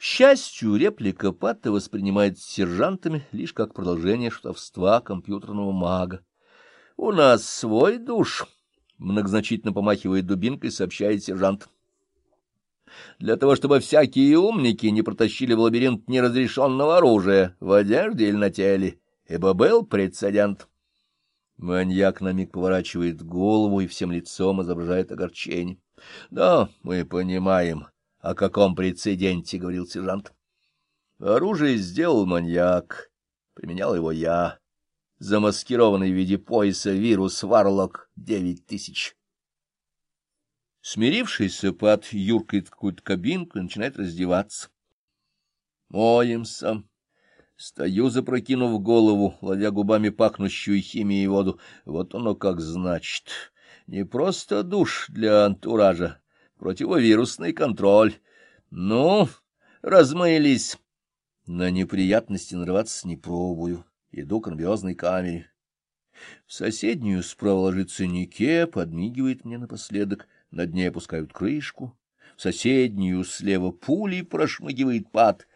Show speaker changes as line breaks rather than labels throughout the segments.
К счастью, реплика Патта воспринимается сержантами лишь как продолжение шутовства компьютерного мага. — У нас свой душ, — многозначительно помахивает дубинкой, сообщает сержант. — Для того, чтобы всякие умники не протащили в лабиринт неразрешенного оружия в одежде или на теле, ибо был прецедент. Маньяк на миг поворачивает голову и всем лицом изображает огорчение. — Да, мы понимаем, о каком прецеденте, — говорил сержант. — Оружие сделал маньяк, применял его я. Замаскированный в виде пояса вирус Варлок девять тысяч. Смирившийся пад юркает в какую-то кабинку и начинает раздеваться. Моемся. Стою, запрокинув голову, ловя губами пахнущую химией воду. Вот оно как значит. Не просто душ для антуража, противовирусный контроль. Ну, размылись. На неприятности нарываться не пробую. Иду к анабиозной камере. В соседнюю справа ложится Нике, подмигивает мне напоследок. Над ней опускают крышку. В соседнюю слева пулей прошмыгивает пад.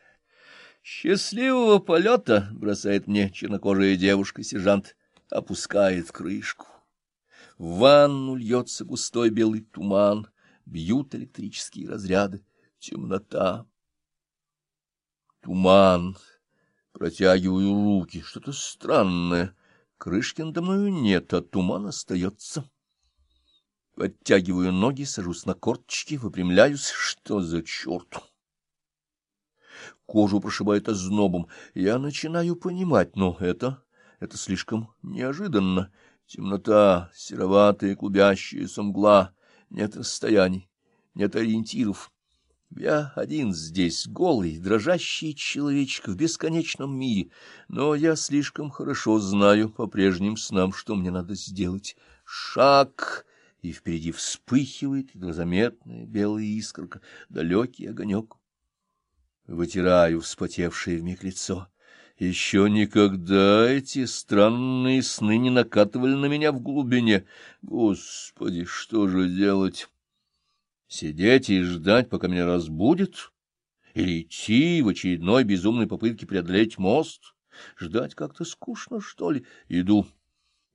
«Счастливого полета!» — бросает мне чернокожая девушка-сержант. Опускает крышку. В ванну льется густой белый туман, бьют электрические разряды, темнота. Туман. Протягиваю руки. Что-то странное. Крышки надо мною нет, а туман остается. Подтягиваю ноги, сажусь на корточки, выпрямляюсь. Что за черт? Кожу прошибает ознобом. Я начинаю понимать, но это... это слишком неожиданно. Темнота, сероватая клубящаяся мгла, нет расстояний, нет ориентиров. Я один здесь, голый, дрожащий человечек в бесконечном мире, но я слишком хорошо знаю по прежним снам, что мне надо сделать. Шаг, и впереди вспыхивает едва заметная белая искорка, далекий огонек. Вытираю вспотевшее вмиг лицо. Еще никогда эти странные сны не накатывали на меня в глубине. Господи, что же делать? Сидеть и ждать, пока меня разбудит? Или идти в очередной безумной попытке преодолеть мост? Ждать как-то скучно, что ли? Иду.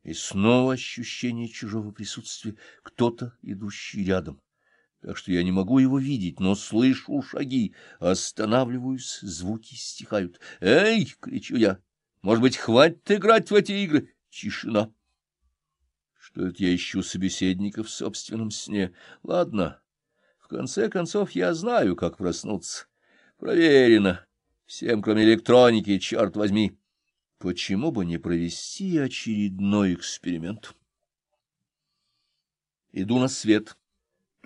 И снова ощущение чужого присутствия. Кто-то, идущий рядом так что я не могу его видеть, но слышу шаги, останавливаюсь, звуки стихают. «Эй!» — кричу я. «Может быть, хватит играть в эти игры?» Тишина. Что это я ищу собеседника в собственном сне? Ладно, в конце концов я знаю, как проснуться. Проверено. Всем, кроме электроники, черт возьми. Почему бы не провести очередной эксперимент? Иду на свет.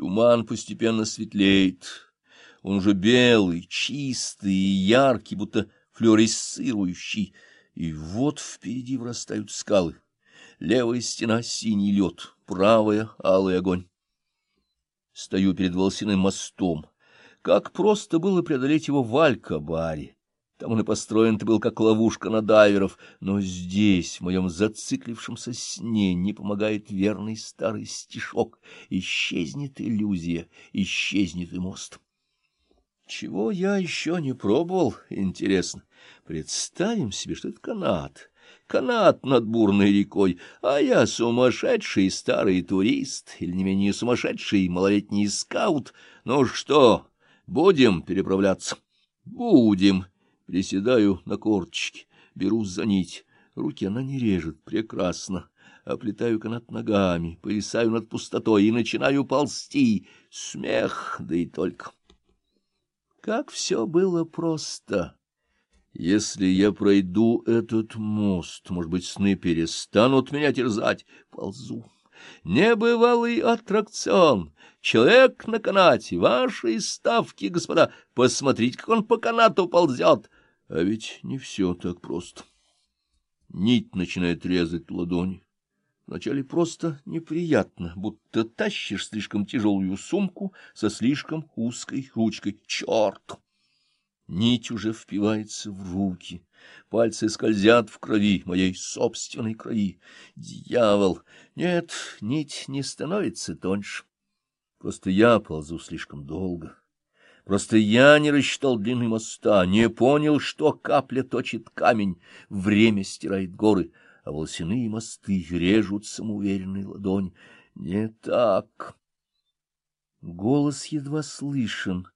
Туман постепенно светлеет. Он уже белый, чистый и яркий, будто флюоресцирующий. И вот впереди вырастают скалы. Левая стена — синий лед, правая — алый огонь. Стою перед волосяным мостом. Как просто было преодолеть его в Алькабаре. Там он и построен-то был как ловушка на дайверов, но здесь, в моем зациклившемся сне, не помогает верный старый стишок. Исчезнет иллюзия, исчезнет и мост. Чего я еще не пробовал, интересно. Представим себе, что это канат. Канат над бурной рекой, а я сумасшедший старый турист, или не менее сумасшедший малолетний скаут. Ну что, будем переправляться? Будем. Приседаю на корточки, беру за нить. Руки она не режет, прекрасно. Оплетаю канат ногами, повисаю над пустотой и начинаю ползти. Смех, да и только. Как все было просто! Если я пройду этот мост, может быть, сны перестанут меня терзать. Ползу. Небывалый аттракцион. Человек на канате. Ваши ставки, господа. Посмотрите, как он по канату ползет. А ведь не все так просто. Нить начинает резать ладони. Вначале просто неприятно, будто тащишь слишком тяжелую сумку со слишком узкой ручкой. Черт! Нить уже впивается в руки. Пальцы скользят в крови, моей собственной крови. Дьявол! Нет, нить не становится тоньше. Просто я ползу слишком долго. Просто я не рассчитал длины моста, не понял, что капля точит камень, время стирает горы, а волосяные мосты режут самоуверенной ладонь. Не так. Голос едва слышен.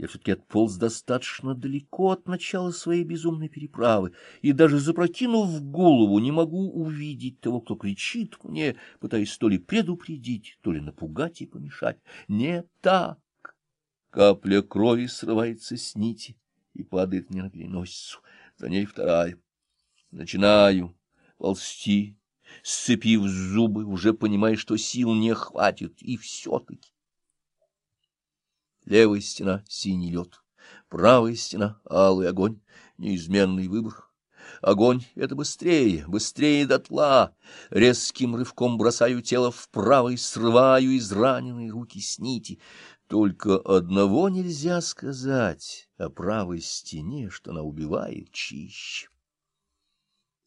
Я все-таки отполз достаточно далеко от начала своей безумной переправы, и даже запрокинув голову, не могу увидеть того, кто кричит мне, пытаясь то ли предупредить, то ли напугать и помешать. Не так. Капля крови срывается с нити и падает мне на переносицу. За ней вторая. Начинаю ползти, сцепив зубы, уже понимая, что сил не хватит, и все-таки. Левая стена — синий лед, правая стена — алый огонь, неизменный выбор. Огонь — это быстрее, быстрее дотла. Резким рывком бросаю тело вправо и срываю израненные руки с нити. Только одного нельзя сказать о правой стене, что она убивает чище.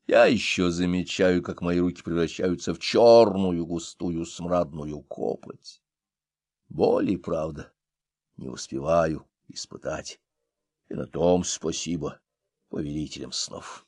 Я еще замечаю, как мои руки превращаются в черную густую смрадную копоть. Боли, правда, не успеваю испытать. И на том спасибо повелителям снов.